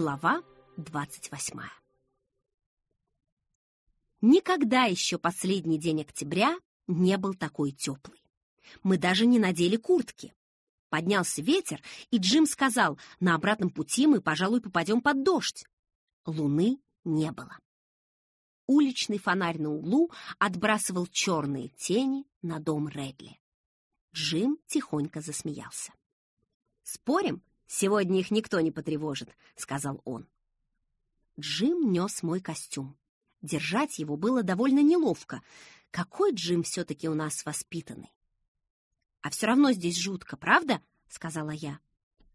Глава 28 Никогда еще последний день октября не был такой теплый. Мы даже не надели куртки. Поднялся ветер, и Джим сказал, на обратном пути мы, пожалуй, попадем под дождь. Луны не было. Уличный фонарь на углу отбрасывал черные тени на дом Редли. Джим тихонько засмеялся. «Спорим, сегодня их никто не потревожит», — сказал он. Джим нес мой костюм. Держать его было довольно неловко. Какой Джим все-таки у нас воспитанный. «А все равно здесь жутко, правда?» — сказала я.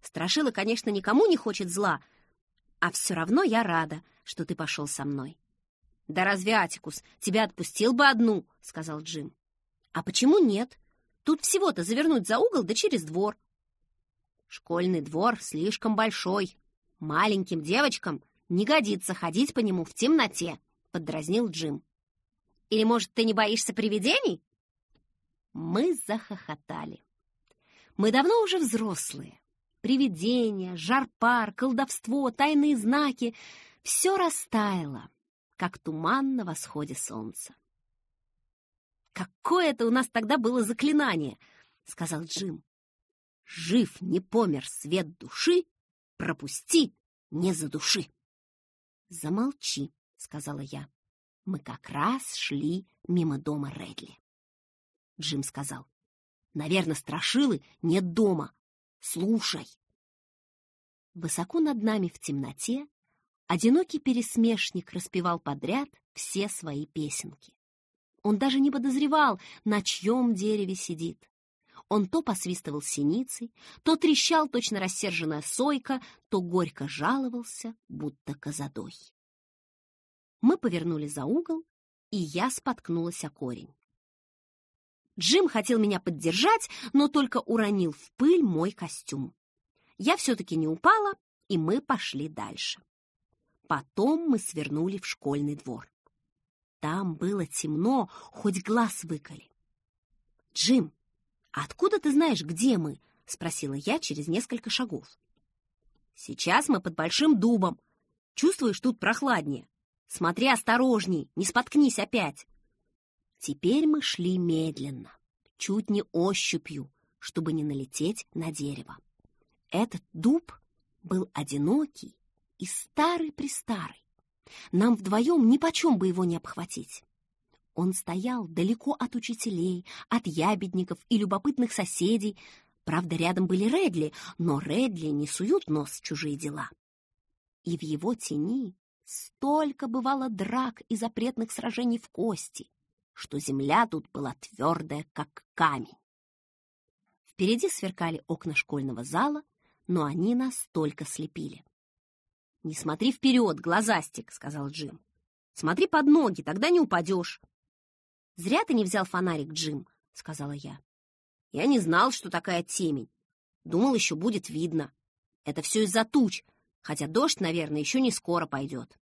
«Страшила, конечно, никому не хочет зла, а все равно я рада, что ты пошел со мной». «Да разве Атикус тебя отпустил бы одну?» — сказал Джим. «А почему нет? Тут всего-то завернуть за угол да через двор». «Школьный двор слишком большой. Маленьким девочкам не годится ходить по нему в темноте», — поддразнил Джим. «Или, может, ты не боишься привидений?» Мы захохотали. Мы давно уже взрослые. Привидения, жар-пар, колдовство, тайные знаки — все растаяло, как туман на восходе солнца. «Какое это у нас тогда было заклинание!» — сказал Джим. «Жив не помер свет души, пропусти, не за души!» «Замолчи», — сказала я. Мы как раз шли мимо дома Редли. Джим сказал. «Наверное, страшилы нет дома. Слушай!» Высоко над нами в темноте одинокий пересмешник распевал подряд все свои песенки. Он даже не подозревал, на чьем дереве сидит. Он то посвистывал синицей, то трещал точно рассерженная сойка, то горько жаловался, будто козадой. Мы повернули за угол, и я споткнулась о корень. Джим хотел меня поддержать, но только уронил в пыль мой костюм. Я все-таки не упала, и мы пошли дальше. Потом мы свернули в школьный двор. Там было темно, хоть глаз выколи. «Джим, откуда ты знаешь, где мы?» — спросила я через несколько шагов. «Сейчас мы под большим дубом. Чувствуешь, тут прохладнее. Смотри осторожней, не споткнись опять». Теперь мы шли медленно, чуть не ощупью, чтобы не налететь на дерево. Этот дуб был одинокий и старый-престарый. Нам вдвоем нипочем бы его не обхватить. Он стоял далеко от учителей, от ябедников и любопытных соседей. Правда, рядом были Редли, но Редли не суют нос в чужие дела. И в его тени столько бывало драк и запретных сражений в кости, что земля тут была твердая, как камень. Впереди сверкали окна школьного зала, но они нас только слепили. «Не смотри вперед, глазастик», — сказал Джим. «Смотри под ноги, тогда не упадешь». «Зря ты не взял фонарик, Джим», — сказала я. «Я не знал, что такая темень. Думал, еще будет видно. Это все из-за туч, хотя дождь, наверное, еще не скоро пойдет».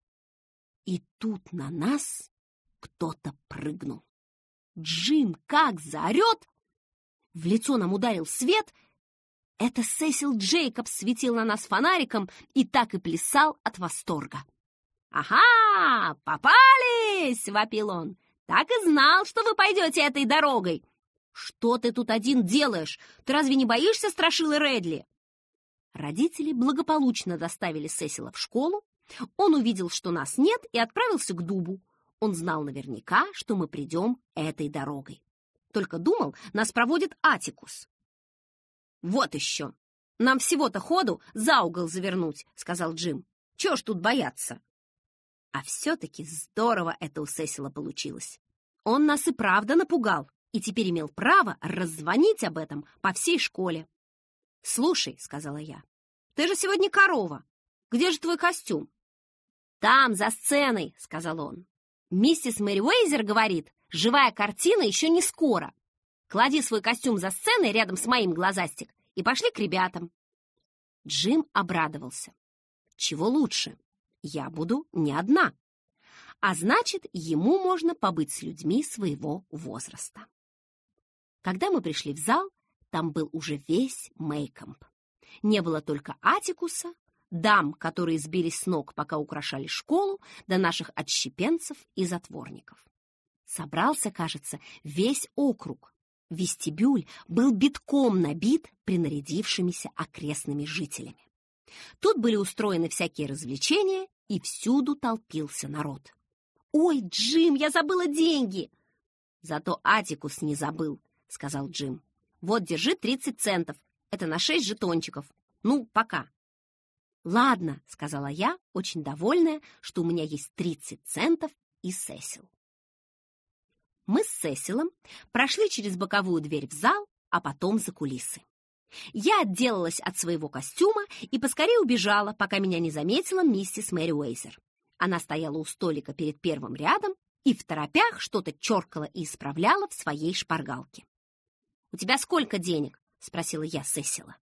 И тут на нас кто-то прыгнул. Джим как заорет! В лицо нам ударил свет. Это Сесил Джейкобс светил на нас фонариком и так и плясал от восторга. «Ага, попались!» — вопил он. «Так и знал, что вы пойдете этой дорогой!» «Что ты тут один делаешь? Ты разве не боишься страшилы Редли?» Родители благополучно доставили Сесила в школу. Он увидел, что нас нет, и отправился к дубу. Он знал наверняка, что мы придем этой дорогой. Только думал, нас проводит Атикус. «Вот еще! Нам всего-то ходу за угол завернуть», — сказал Джим. «Чего ж тут бояться?» А все-таки здорово это у Сесила получилось. Он нас и правда напугал, и теперь имел право раззвонить об этом по всей школе. «Слушай», — сказала я, — «ты же сегодня корова. Где же твой костюм?» «Там, за сценой», — сказал он. Миссис Мэри Уэйзер говорит, живая картина еще не скоро. Клади свой костюм за сценой рядом с моим глазастик и пошли к ребятам. Джим обрадовался. Чего лучше? Я буду не одна. А значит, ему можно побыть с людьми своего возраста. Когда мы пришли в зал, там был уже весь Мейкомп. Не было только Атикуса, дам, которые сбились с ног, пока украшали школу, до наших отщепенцев и затворников. Собрался, кажется, весь округ. Вестибюль был битком набит принарядившимися окрестными жителями. Тут были устроены всякие развлечения, и всюду толпился народ. «Ой, Джим, я забыла деньги!» «Зато Атикус не забыл», — сказал Джим. «Вот, держи 30 центов. Это на 6 жетончиков. Ну, пока». «Ладно», — сказала я, очень довольная, что у меня есть 30 центов и Сесил. Мы с Сесилом прошли через боковую дверь в зал, а потом за кулисы. Я отделалась от своего костюма и поскорее убежала, пока меня не заметила миссис Мэри Уэйзер. Она стояла у столика перед первым рядом и в торопях что-то черкала и исправляла в своей шпаргалке. «У тебя сколько денег?» — спросила я Сесила.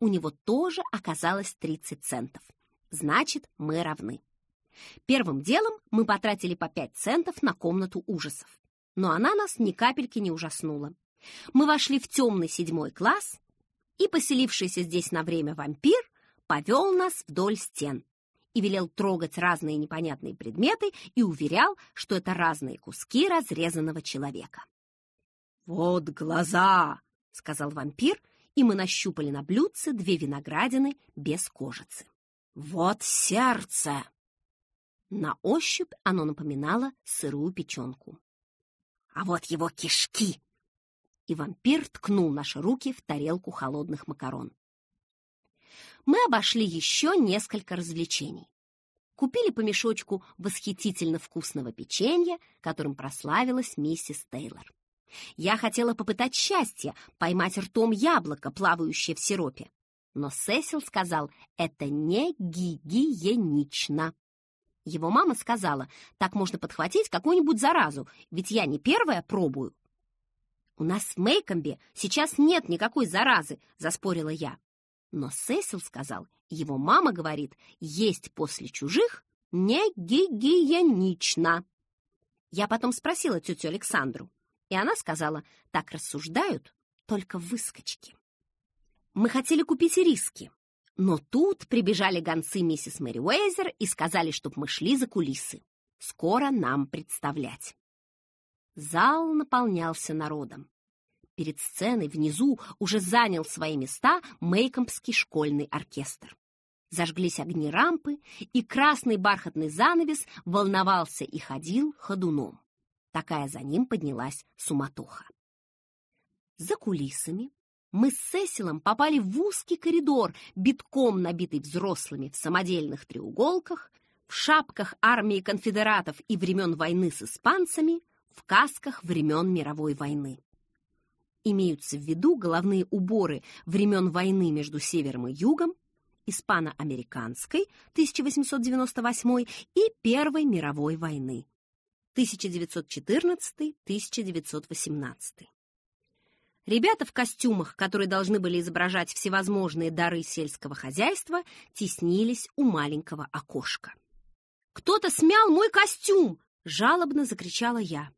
У него тоже оказалось 30 центов. Значит, мы равны. Первым делом мы потратили по 5 центов на комнату ужасов. Но она нас ни капельки не ужаснула. Мы вошли в темный седьмой класс, и поселившийся здесь на время вампир повел нас вдоль стен и велел трогать разные непонятные предметы и уверял, что это разные куски разрезанного человека. «Вот глаза!» — сказал вампир, и мы нащупали на блюдце две виноградины без кожицы. «Вот сердце!» На ощупь оно напоминало сырую печенку. «А вот его кишки!» И вампир ткнул наши руки в тарелку холодных макарон. Мы обошли еще несколько развлечений. Купили по мешочку восхитительно вкусного печенья, которым прославилась миссис Тейлор. Я хотела попытать счастье, поймать ртом яблоко, плавающее в сиропе. Но Сесил сказал, это не гигиенично. Его мама сказала, так можно подхватить какую-нибудь заразу, ведь я не первая пробую. «У нас в Мейкомбе сейчас нет никакой заразы», — заспорила я. Но Сесил сказал, его мама говорит, есть после чужих не гигиенично. Я потом спросила тетю Александру, и она сказала, так рассуждают только выскочки. Мы хотели купить риски, но тут прибежали гонцы миссис Мэри Уэйзер и сказали, чтоб мы шли за кулисы. Скоро нам представлять. Зал наполнялся народом. Перед сценой внизу уже занял свои места Мейкомбский школьный оркестр. Зажглись огни рампы, и красный бархатный занавес волновался и ходил ходуном. Такая за ним поднялась суматоха. За кулисами мы с Сесилом попали в узкий коридор, битком набитый взрослыми в самодельных треуголках, в шапках армии конфедератов и времен войны с испанцами, в касках времен мировой войны. Имеются в виду головные уборы времен войны между Севером и Югом, испано-американской 1898 и Первой мировой войны 1914-1918. Ребята в костюмах, которые должны были изображать всевозможные дары сельского хозяйства, теснились у маленького окошка. «Кто-то смял мой костюм!» — жалобно закричала я.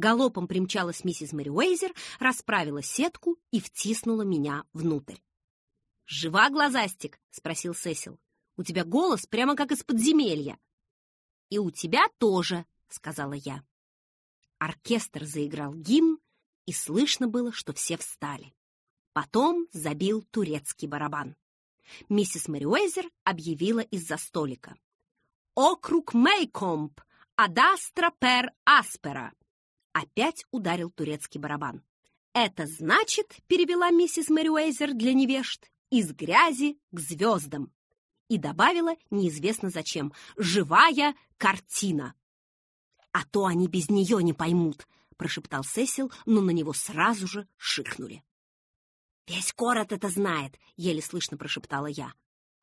Галопом примчалась миссис Мэри Уэйзер, расправила сетку и втиснула меня внутрь. «Жива, глазастик?» — спросил Сесил. «У тебя голос прямо как из подземелья». «И у тебя тоже», — сказала я. Оркестр заиграл гимн, и слышно было, что все встали. Потом забил турецкий барабан. Миссис Мэриуэзер объявила из-за столика. «Округ Мейкомп! Адастра пер аспера!» Опять ударил турецкий барабан. «Это значит, — перевела миссис Мэриуэзер для невежд, — из грязи к звездам!» И добавила, неизвестно зачем, «живая картина!» «А то они без нее не поймут», — прошептал Сесил, но на него сразу же шикнули. «Весь город это знает», — еле слышно прошептала я.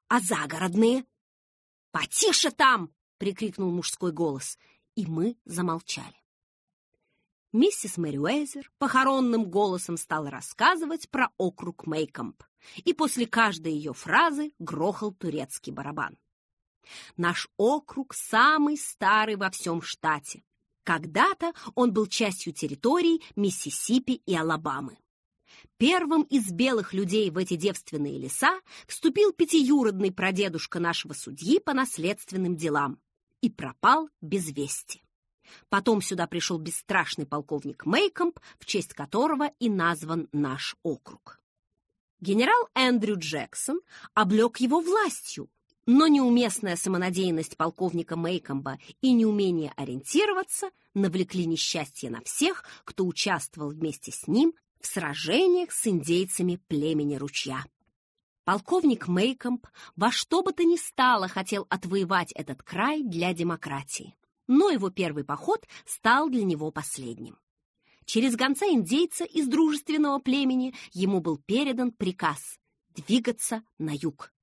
«А загородные?» «Потише там!» — прикрикнул мужской голос, и мы замолчали. Миссис Мэри Уэйзер похоронным голосом стала рассказывать про округ Мейкомп, и после каждой ее фразы грохал турецкий барабан. Наш округ самый старый во всем штате. Когда-то он был частью территорий Миссисипи и Алабамы. Первым из белых людей в эти девственные леса вступил пятиюродный прадедушка нашего судьи по наследственным делам и пропал без вести. Потом сюда пришел бесстрашный полковник Мейкомп, в честь которого и назван наш округ. Генерал Эндрю Джексон облег его властью, но неуместная самонадеянность полковника Мейкомба и неумение ориентироваться навлекли несчастье на всех, кто участвовал вместе с ним в сражениях с индейцами племени ручья. Полковник Мейкомб во что бы то ни стало хотел отвоевать этот край для демократии, но его первый поход стал для него последним. Через гонца индейца из дружественного племени ему был передан приказ двигаться на юг.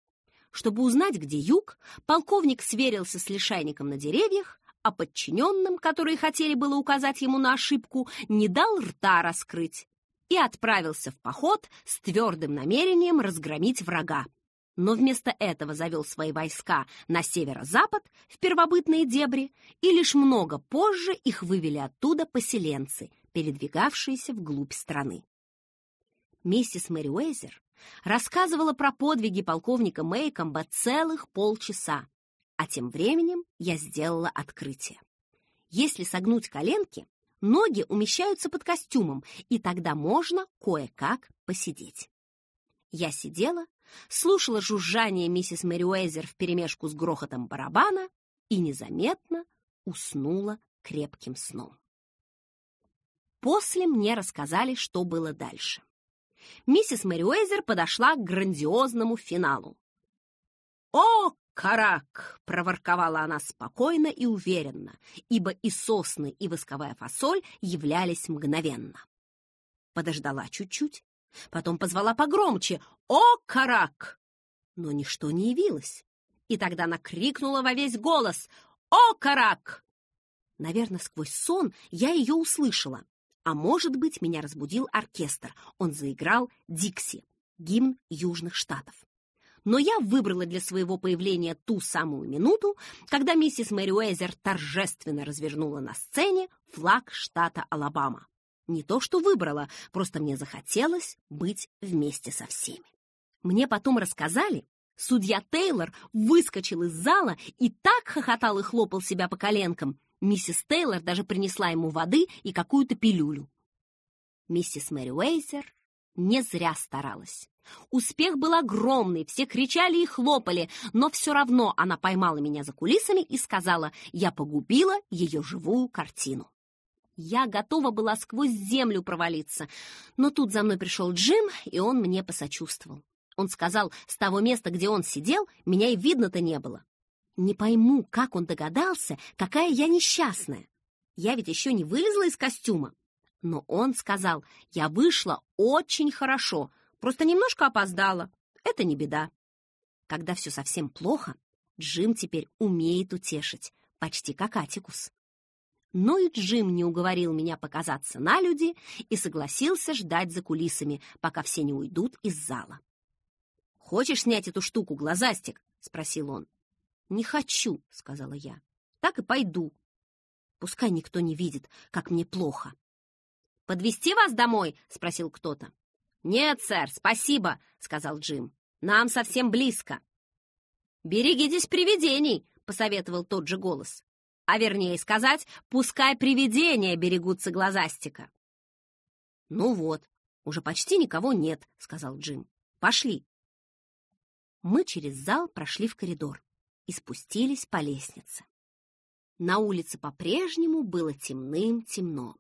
Чтобы узнать, где юг, полковник сверился с лишайником на деревьях, а подчиненным, которые хотели было указать ему на ошибку, не дал рта раскрыть и отправился в поход с твердым намерением разгромить врага. Но вместо этого завел свои войска на северо-запад, в первобытные дебри, и лишь много позже их вывели оттуда поселенцы, передвигавшиеся вглубь страны. Миссис Мэри Уэйзер рассказывала про подвиги полковника Мейкомба целых полчаса, а тем временем я сделала открытие. Если согнуть коленки, Ноги умещаются под костюмом, и тогда можно кое-как посидеть. Я сидела, слушала жужжание миссис Мэриуэзер вперемешку с грохотом барабана и незаметно уснула крепким сном. После мне рассказали, что было дальше. Миссис Мэриуэзер подошла к грандиозному финалу. «О, «Карак!» — проворковала она спокойно и уверенно, ибо и сосны, и восковая фасоль являлись мгновенно. Подождала чуть-чуть, потом позвала погромче «О, Карак!» Но ничто не явилось, и тогда она крикнула во весь голос «О, Карак!» Наверное, сквозь сон я ее услышала, а может быть, меня разбудил оркестр. Он заиграл «Дикси» — гимн Южных Штатов но я выбрала для своего появления ту самую минуту, когда миссис Мэри Уэзер торжественно развернула на сцене флаг штата Алабама. Не то что выбрала, просто мне захотелось быть вместе со всеми. Мне потом рассказали, судья Тейлор выскочил из зала и так хохотал и хлопал себя по коленкам. Миссис Тейлор даже принесла ему воды и какую-то пилюлю. Миссис Мэри Уэйзер не зря старалась. Успех был огромный, все кричали и хлопали, но все равно она поймала меня за кулисами и сказала, я погубила ее живую картину. Я готова была сквозь землю провалиться, но тут за мной пришел Джим, и он мне посочувствовал. Он сказал, с того места, где он сидел, меня и видно-то не было. Не пойму, как он догадался, какая я несчастная. Я ведь еще не вылезла из костюма. Но он сказал, я вышла очень хорошо — Просто немножко опоздала. Это не беда. Когда все совсем плохо, Джим теперь умеет утешить, почти как Атикус. Но и Джим не уговорил меня показаться на люди и согласился ждать за кулисами, пока все не уйдут из зала. «Хочешь снять эту штуку, глазастик?» — спросил он. «Не хочу», — сказала я. «Так и пойду. Пускай никто не видит, как мне плохо». «Подвезти вас домой?» — спросил кто-то. «Нет, сэр, спасибо», — сказал Джим. «Нам совсем близко». «Берегитесь привидений», — посоветовал тот же голос. А вернее сказать, пускай привидения берегутся глазастика. «Ну вот, уже почти никого нет», — сказал Джим. «Пошли». Мы через зал прошли в коридор и спустились по лестнице. На улице по-прежнему было темным-темно.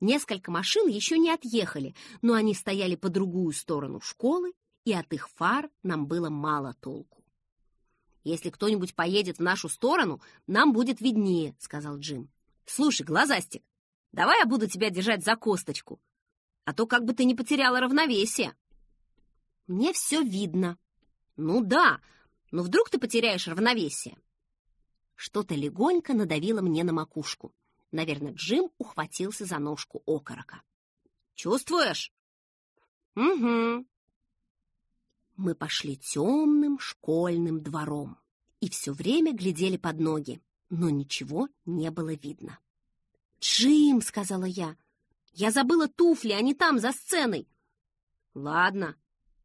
Несколько машин еще не отъехали, но они стояли по другую сторону школы, и от их фар нам было мало толку. «Если кто-нибудь поедет в нашу сторону, нам будет виднее», — сказал Джим. «Слушай, глазастик, давай я буду тебя держать за косточку, а то как бы ты не потеряла равновесие». «Мне все видно». «Ну да, но вдруг ты потеряешь равновесие?» Что-то легонько надавило мне на макушку. Наверное, Джим ухватился за ножку окорока. «Чувствуешь?» «Угу». Мы пошли темным школьным двором и все время глядели под ноги, но ничего не было видно. «Джим!» — сказала я. «Я забыла туфли, они там, за сценой!» Ладно,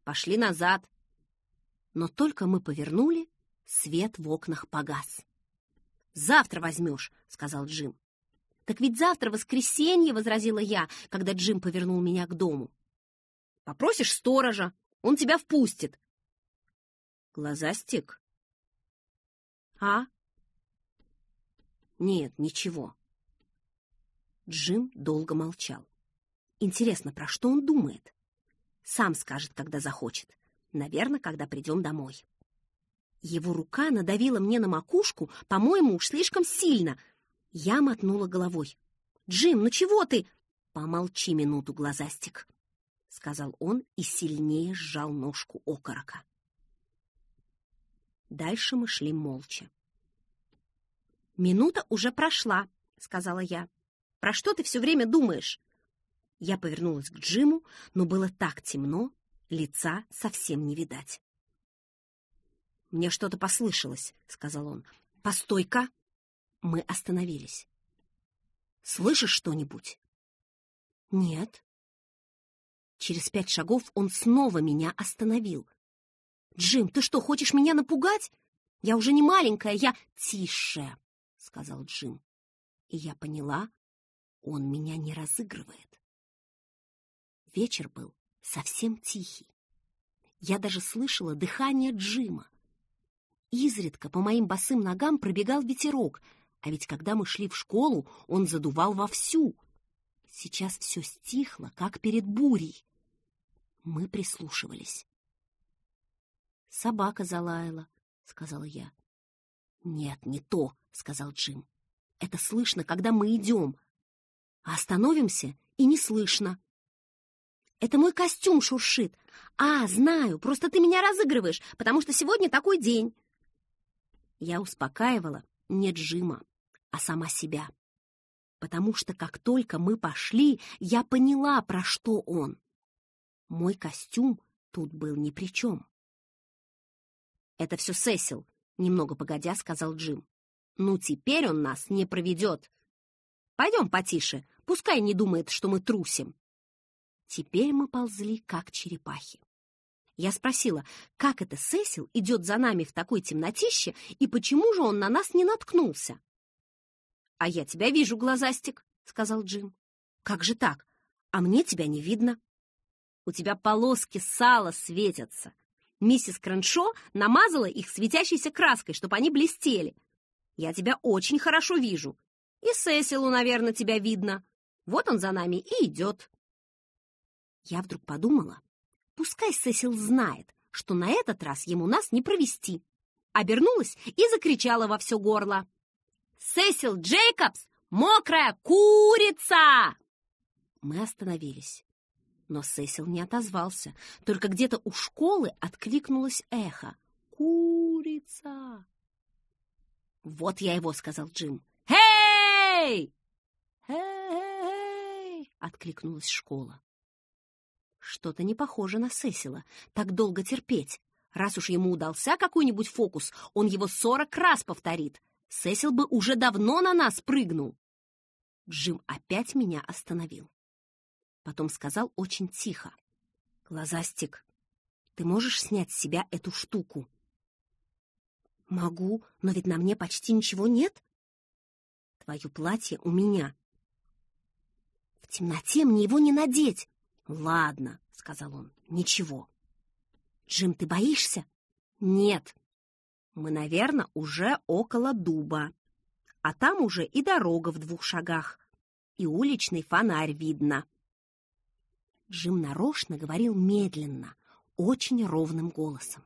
пошли назад. Но только мы повернули, свет в окнах погас. «Завтра возьмешь», — сказал Джим. «Так ведь завтра воскресенье», — возразила я, когда Джим повернул меня к дому. «Попросишь сторожа, он тебя впустит». «Глазастик?» «А?» «Нет, ничего». Джим долго молчал. Интересно, про что он думает? Сам скажет, когда захочет. Наверное, когда придем домой. Его рука надавила мне на макушку, по-моему, уж слишком сильно. Я мотнула головой. «Джим, ну чего ты?» «Помолчи минуту, глазастик», — сказал он и сильнее сжал ножку окорока. Дальше мы шли молча. «Минута уже прошла», — сказала я. «Про что ты все время думаешь?» Я повернулась к Джиму, но было так темно, лица совсем не видать. «Мне что-то послышалось», — сказал он. «Постой-ка!» Мы остановились. «Слышишь что-нибудь?» «Нет». Через пять шагов он снова меня остановил. «Джим, ты что, хочешь меня напугать? Я уже не маленькая, я...» «Тише!» — сказал Джим. И я поняла, он меня не разыгрывает. Вечер был совсем тихий. Я даже слышала дыхание Джима. Изредка по моим босым ногам пробегал ветерок, а ведь когда мы шли в школу, он задувал вовсю. Сейчас все стихло, как перед бурей. Мы прислушивались. «Собака залаяла», — сказала я. «Нет, не то», — сказал Джим. «Это слышно, когда мы идем. А остановимся, и не слышно». «Это мой костюм шуршит. А, знаю, просто ты меня разыгрываешь, потому что сегодня такой день». Я успокаивала не Джима, а сама себя. Потому что как только мы пошли, я поняла, про что он. Мой костюм тут был ни при чем. «Это все Сесил», — немного погодя сказал Джим. «Ну, теперь он нас не проведет. Пойдем потише, пускай не думает, что мы трусим». Теперь мы ползли, как черепахи. Я спросила, как это Сесил идет за нами в такой темнотище, и почему же он на нас не наткнулся? «А я тебя вижу, глазастик», — сказал Джим. «Как же так? А мне тебя не видно». «У тебя полоски сала светятся. Миссис Крэншо намазала их светящейся краской, чтобы они блестели. Я тебя очень хорошо вижу. И Сесилу, наверное, тебя видно. Вот он за нами и идет». Я вдруг подумала, Пускай Сесил знает, что на этот раз ему нас не провести. Обернулась и закричала во все горло. «Сесил Джейкобс! Мокрая курица!» Мы остановились. Но Сесил не отозвался. Только где-то у школы откликнулось эхо. «Курица!» «Вот я его», — сказал Джим. «Эй!» «Эй!» — откликнулась школа. Что-то не похоже на Сесила. Так долго терпеть. Раз уж ему удался какой-нибудь фокус, он его сорок раз повторит. Сесил бы уже давно на нас прыгнул. Джим опять меня остановил. Потом сказал очень тихо. «Глазастик, ты можешь снять с себя эту штуку?» «Могу, но ведь на мне почти ничего нет». «Твое платье у меня». «В темноте мне его не надеть. «Ладно», — сказал он, — «ничего». «Джим, ты боишься?» «Нет». «Мы, наверное, уже около дуба. А там уже и дорога в двух шагах, и уличный фонарь видно». Джим нарочно говорил медленно, очень ровным голосом.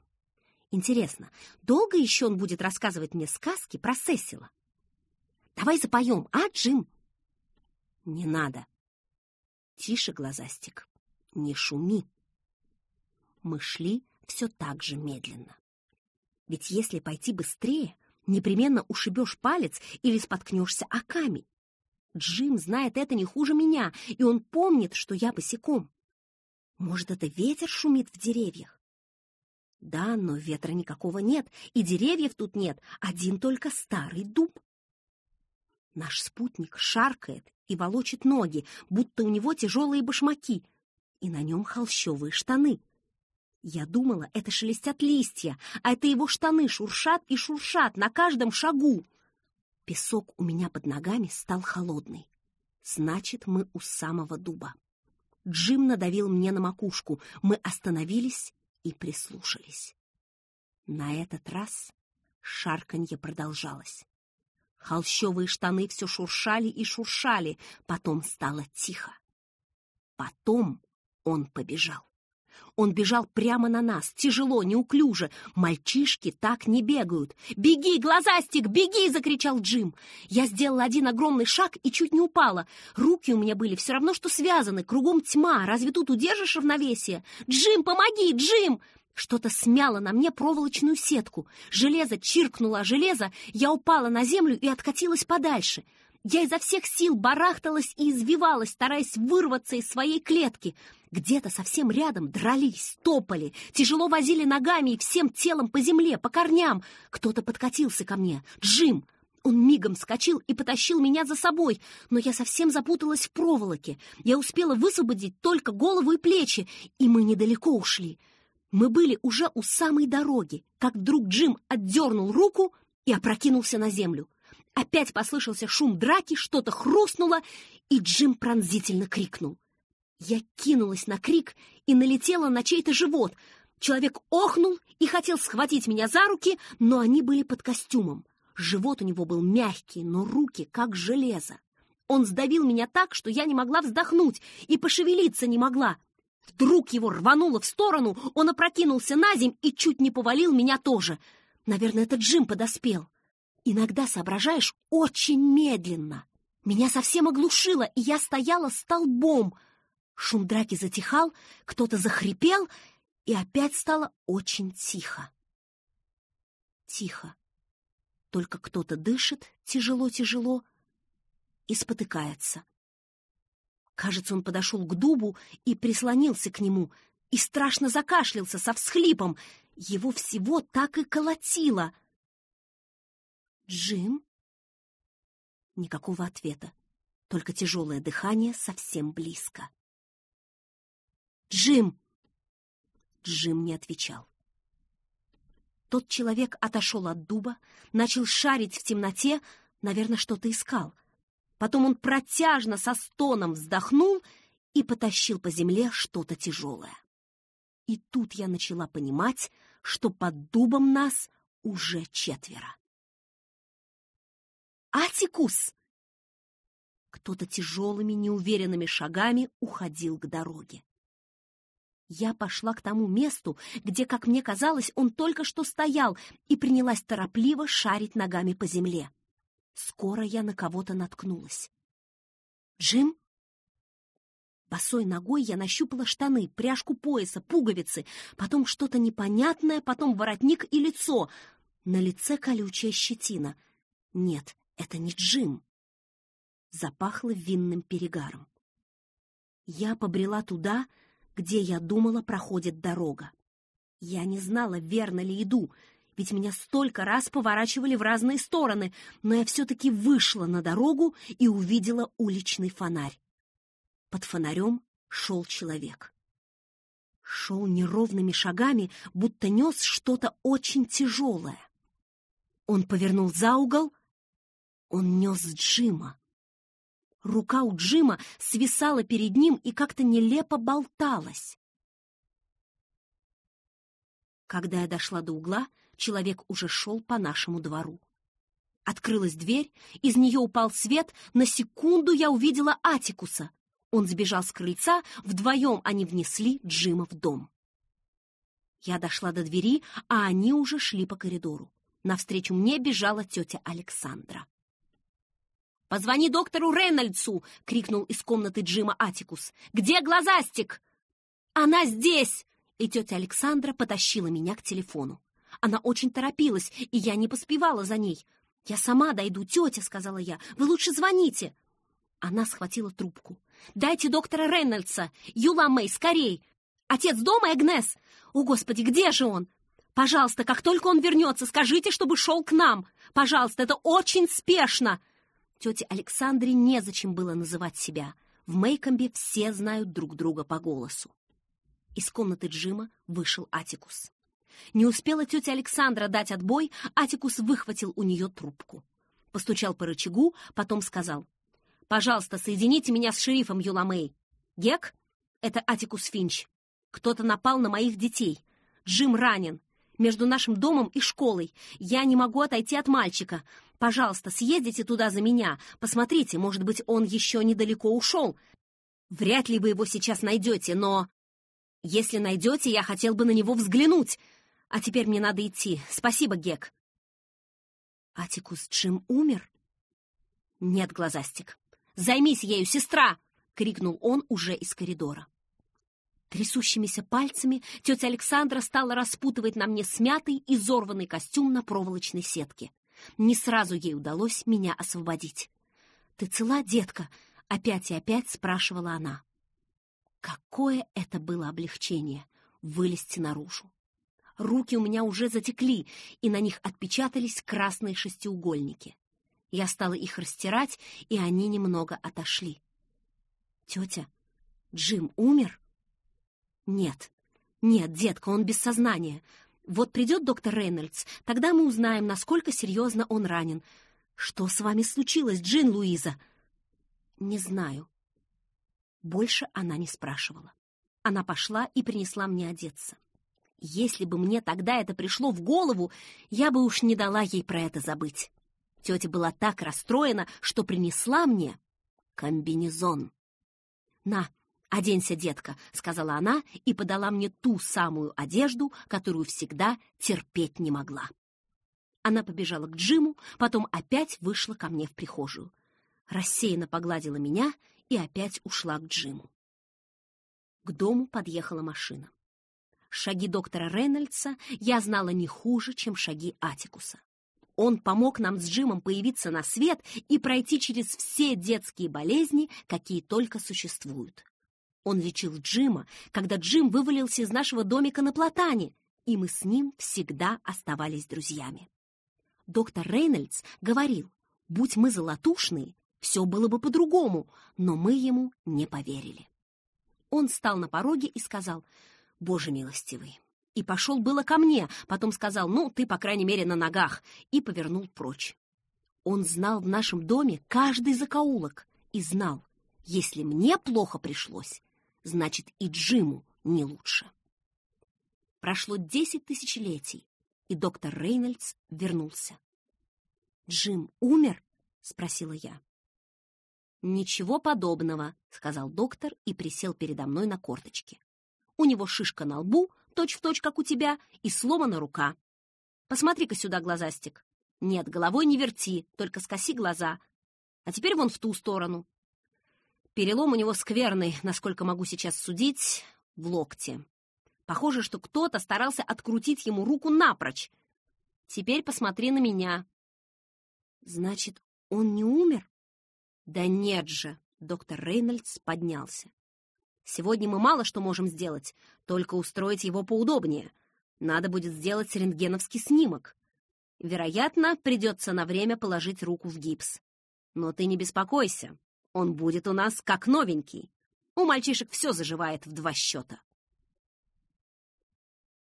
Интересно, долго еще он будет рассказывать мне сказки про Сесила? Давай запоем, а, Джим? Не надо. Тише, глазастик не шуми. Мы шли все так же медленно. Ведь если пойти быстрее, непременно ушибешь палец или споткнешься о камень. Джим знает это не хуже меня, и он помнит, что я босиком. Может, это ветер шумит в деревьях? Да, но ветра никакого нет, и деревьев тут нет, один только старый дуб. Наш спутник шаркает и волочит ноги, будто у него тяжелые башмаки, и на нем холщовые штаны. Я думала, это шелестят листья, а это его штаны шуршат и шуршат на каждом шагу. Песок у меня под ногами стал холодный. Значит, мы у самого дуба. Джим надавил мне на макушку. Мы остановились и прислушались. На этот раз шарканье продолжалось. Холщовые штаны все шуршали и шуршали, потом стало тихо. Потом он побежал. Он бежал прямо на нас, тяжело, неуклюже. Мальчишки так не бегают. «Беги, глазастик, беги!» — закричал Джим. Я сделала один огромный шаг и чуть не упала. Руки у меня были все равно, что связаны. Кругом тьма. Разве тут удержишь равновесие? «Джим, помоги, Джим!» Что-то смяло на мне проволочную сетку. Железо чиркнуло железо, я упала на землю и откатилась подальше. Я изо всех сил барахталась и извивалась, стараясь вырваться из своей клетки. Где-то совсем рядом дрались, топали, тяжело возили ногами и всем телом по земле, по корням. Кто-то подкатился ко мне. Джим! Он мигом вскочил и потащил меня за собой, но я совсем запуталась в проволоке. Я успела высвободить только голову и плечи, и мы недалеко ушли. Мы были уже у самой дороги, как вдруг Джим отдернул руку и опрокинулся на землю. Опять послышался шум драки, что-то хрустнуло, и Джим пронзительно крикнул. Я кинулась на крик и налетела на чей-то живот. Человек охнул и хотел схватить меня за руки, но они были под костюмом. Живот у него был мягкий, но руки как железо. Он сдавил меня так, что я не могла вздохнуть и пошевелиться не могла. Вдруг его рвануло в сторону, он опрокинулся на земь и чуть не повалил меня тоже. Наверное, это Джим подоспел. Иногда соображаешь очень медленно. Меня совсем оглушило, и я стояла столбом — Шум драки затихал, кто-то захрипел, и опять стало очень тихо. Тихо. Только кто-то дышит тяжело-тяжело и спотыкается. Кажется, он подошел к дубу и прислонился к нему, и страшно закашлялся со всхлипом. Его всего так и колотило. «Джим?» Никакого ответа, только тяжелое дыхание совсем близко. «Джим!» Джим не отвечал. Тот человек отошел от дуба, начал шарить в темноте, наверное, что-то искал. Потом он протяжно со стоном вздохнул и потащил по земле что-то тяжелое. И тут я начала понимать, что под дубом нас уже четверо. «Атикус!» Кто-то тяжелыми, неуверенными шагами уходил к дороге. Я пошла к тому месту, где, как мне казалось, он только что стоял, и принялась торопливо шарить ногами по земле. Скоро я на кого-то наткнулась. «Джим?» Босой ногой я нащупала штаны, пряжку пояса, пуговицы, потом что-то непонятное, потом воротник и лицо. На лице колючая щетина. Нет, это не Джим. Запахло винным перегаром. Я побрела туда, где я думала проходит дорога. Я не знала, верно ли иду, ведь меня столько раз поворачивали в разные стороны, но я все-таки вышла на дорогу и увидела уличный фонарь. Под фонарем шел человек. Шел неровными шагами, будто нес что-то очень тяжелое. Он повернул за угол. Он нес Джима. Рука у Джима свисала перед ним и как-то нелепо болталась. Когда я дошла до угла, человек уже шел по нашему двору. Открылась дверь, из нее упал свет, на секунду я увидела Атикуса. Он сбежал с крыльца, вдвоем они внесли Джима в дом. Я дошла до двери, а они уже шли по коридору. Навстречу мне бежала тетя Александра. «Позвони доктору Рейнольдсу!» — крикнул из комнаты Джима Атикус. «Где глазастик?» «Она здесь!» И тетя Александра потащила меня к телефону. Она очень торопилась, и я не поспевала за ней. «Я сама дойду, тетя», — сказала я. «Вы лучше звоните». Она схватила трубку. «Дайте доктора Рейнольдса! Юла Мэй, скорей! Отец дома, Эгнес? О, Господи, где же он? Пожалуйста, как только он вернется, скажите, чтобы шел к нам. Пожалуйста, это очень спешно!» Тете Александре незачем было называть себя. В Мейкомбе все знают друг друга по голосу. Из комнаты Джима вышел Атикус. Не успела тетя Александра дать отбой, Атикус выхватил у нее трубку. Постучал по рычагу, потом сказал. «Пожалуйста, соедините меня с шерифом Юламей. Гек, это Атикус Финч. Кто-то напал на моих детей. Джим ранен. Между нашим домом и школой. Я не могу отойти от мальчика. Пожалуйста, съездите туда за меня. Посмотрите, может быть, он еще недалеко ушел. Вряд ли вы его сейчас найдете, но... Если найдете, я хотел бы на него взглянуть. А теперь мне надо идти. Спасибо, Гек. Атикус Джим умер? Нет, глазастик. Займись ею, сестра! Крикнул он уже из коридора. Трясущимися пальцами тетя Александра стала распутывать на мне смятый, и изорванный костюм на проволочной сетке. Не сразу ей удалось меня освободить. «Ты цела, детка?» — опять и опять спрашивала она. Какое это было облегчение — вылезти наружу. Руки у меня уже затекли, и на них отпечатались красные шестиугольники. Я стала их растирать, и они немного отошли. «Тетя, Джим умер?» «Нет, нет, детка, он без сознания. Вот придет доктор Рейнольдс, тогда мы узнаем, насколько серьезно он ранен. Что с вами случилось, Джин Луиза?» «Не знаю», больше она не спрашивала. Она пошла и принесла мне одеться. Если бы мне тогда это пришло в голову, я бы уж не дала ей про это забыть. Тетя была так расстроена, что принесла мне комбинезон. «На, оденься, детка», — сказала она и подала мне ту самую одежду, которую всегда терпеть не могла. Она побежала к Джиму, потом опять вышла ко мне в прихожую. Рассеянно погладила меня и опять ушла к Джиму. К дому подъехала машина. Шаги доктора Рейнольдса я знала не хуже, чем шаги Атикуса. Он помог нам с Джимом появиться на свет и пройти через все детские болезни, какие только существуют. Он лечил Джима, когда Джим вывалился из нашего домика на платане, и мы с ним всегда оставались друзьями. Доктор Рейнольдс говорил, будь мы золотушные, все было бы по-другому, но мы ему не поверили. Он встал на пороге и сказал, «Боже милостивый!» И пошел было ко мне, потом сказал, «Ну, ты, по крайней мере, на ногах», и повернул прочь. Он знал в нашем доме каждый закоулок и знал, если мне плохо пришлось, значит и Джиму не лучше. Прошло десять тысячелетий, и доктор Рейнольдс вернулся. «Джим умер?» — спросила я. «Ничего подобного», — сказал доктор и присел передо мной на корточки. «У него шишка на лбу, точь-в-точь, точь, как у тебя, и сломана рука. Посмотри-ка сюда, глазастик. Нет, головой не верти, только скоси глаза. А теперь вон в ту сторону. Перелом у него скверный, насколько могу сейчас судить, в локте. Похоже, что кто-то старался открутить ему руку напрочь. Теперь посмотри на меня». «Значит, он не умер?» «Да нет же!» — доктор Рейнольдс поднялся. «Сегодня мы мало что можем сделать, только устроить его поудобнее. Надо будет сделать рентгеновский снимок. Вероятно, придется на время положить руку в гипс. Но ты не беспокойся, он будет у нас как новенький. У мальчишек все заживает в два счета».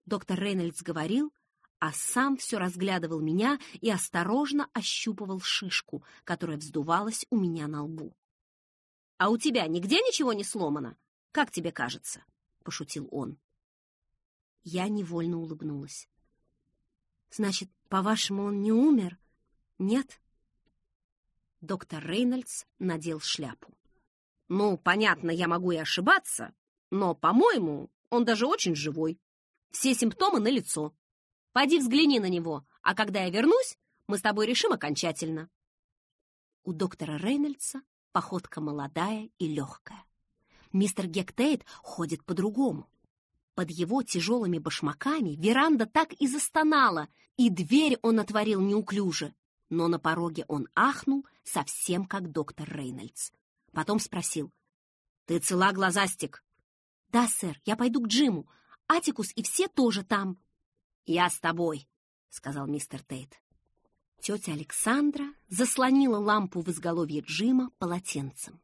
Доктор Рейнольдс говорил, а сам все разглядывал меня и осторожно ощупывал шишку, которая вздувалась у меня на лбу. «А у тебя нигде ничего не сломано? Как тебе кажется?» — пошутил он. Я невольно улыбнулась. «Значит, по-вашему, он не умер? Нет?» Доктор Рейнольдс надел шляпу. «Ну, понятно, я могу и ошибаться, но, по-моему, он даже очень живой. Все симптомы налицо. Пойди взгляни на него, а когда я вернусь, мы с тобой решим окончательно». У доктора Рейнольдса походка молодая и легкая. Мистер Гектейт ходит по-другому. Под его тяжелыми башмаками веранда так и застонала, и дверь он отворил неуклюже. Но на пороге он ахнул, совсем как доктор Рейнольдс. Потом спросил. «Ты цела, глазастик?» «Да, сэр, я пойду к Джиму. Атикус и все тоже там». «Я с тобой», — сказал мистер Тейт. Тетя Александра заслонила лампу в изголовье Джима полотенцем.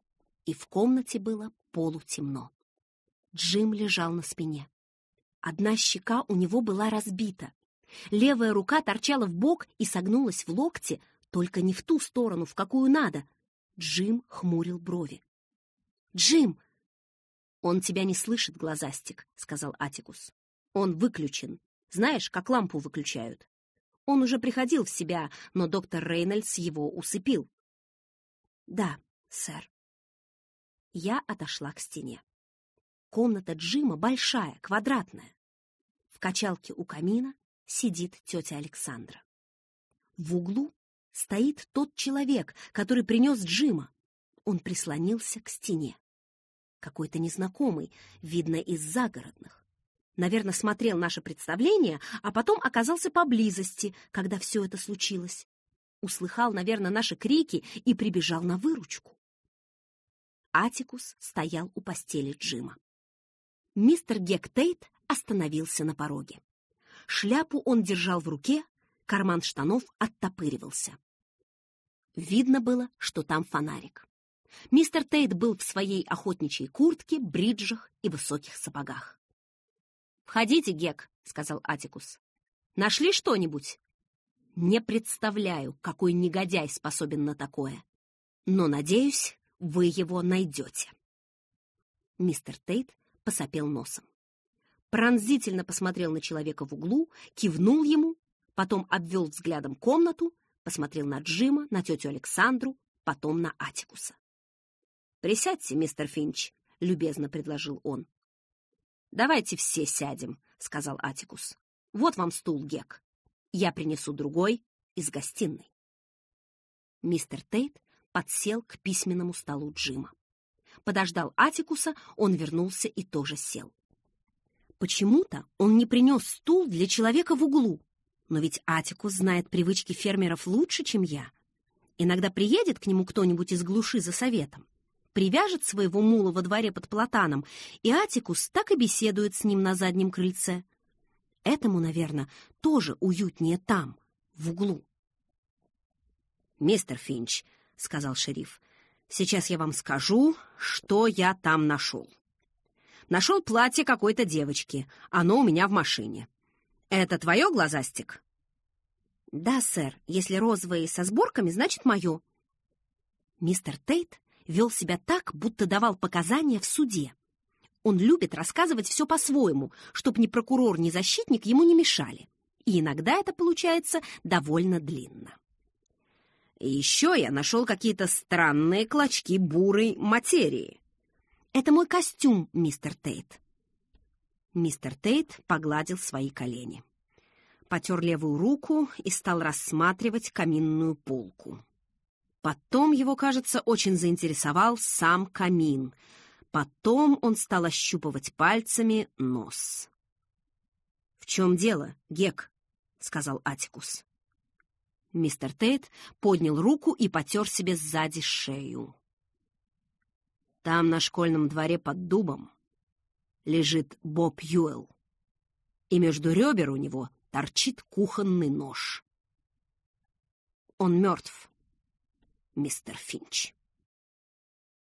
и в комнате было полутемно. Джим лежал на спине. Одна щека у него была разбита. Левая рука торчала в бок и согнулась в локте, только не в ту сторону, в какую надо. Джим хмурил брови. «Джим!» «Он тебя не слышит, глазастик», — сказал Атикус. «Он выключен. Знаешь, как лампу выключают. Он уже приходил в себя, но доктор Рейнольдс его усыпил». «Да, сэр». Я отошла к стене. Комната Джима большая, квадратная. В качалке у камина сидит тетя Александра. В углу стоит тот человек, который принес Джима. Он прислонился к стене. Какой-то незнакомый, видно, из загородных. Наверное, смотрел наше представление, а потом оказался поблизости, когда все это случилось. Услыхал, наверное, наши крики и прибежал на выручку. Атикус стоял у постели Джима. Мистер Гек Тейт остановился на пороге. Шляпу он держал в руке, карман штанов оттопыривался. Видно было, что там фонарик. Мистер Тейт был в своей охотничьей куртке, бриджах и высоких сапогах. «Входите, Гек», — сказал Атикус. «Нашли что-нибудь?» «Не представляю, какой негодяй способен на такое. Но, надеюсь, вы его найдете. Мистер Тейт посопел носом. Пронзительно посмотрел на человека в углу, кивнул ему, потом обвел взглядом комнату, посмотрел на Джима, на тетю Александру, потом на Атикуса. «Присядьте, мистер Финч», — любезно предложил он. «Давайте все сядем», — сказал Атикус. «Вот вам стул, Гек. Я принесу другой из гостиной». Мистер Тейт подсел к письменному столу Джима. Подождал Атикуса, он вернулся и тоже сел. Почему-то он не принес стул для человека в углу. Но ведь Атикус знает привычки фермеров лучше, чем я. Иногда приедет к нему кто-нибудь из глуши за советом, привяжет своего мула во дворе под платаном, и Атикус так и беседует с ним на заднем крыльце. Этому, наверное, тоже уютнее там, в углу. «Мистер Финч, — сказал шериф. «Сейчас я вам скажу, что я там нашел. Нашел платье какой-то девочки. Оно у меня в машине. Это твое, глазастик?» «Да, сэр. Если розовые со сборками, значит, мое». Мистер Тейт вел себя так, будто давал показания в суде. Он любит рассказывать все по-своему, чтобы ни прокурор, ни защитник ему не мешали. И иногда это получается довольно длинно. И еще я нашел какие-то странные клочки бурой материи. Это мой костюм, мистер Тейт. Мистер Тейт погладил свои колени. Потер левую руку и стал рассматривать каминную полку. Потом его, кажется, очень заинтересовал сам камин. Потом он стал ощупывать пальцами нос. «В чем дело, Гек?» — сказал Атикус. Мистер Тейт поднял руку и потер себе сзади шею. Там, на школьном дворе под дубом, лежит Боб Юэлл, и между ребер у него торчит кухонный нож. Он мертв, мистер Финч.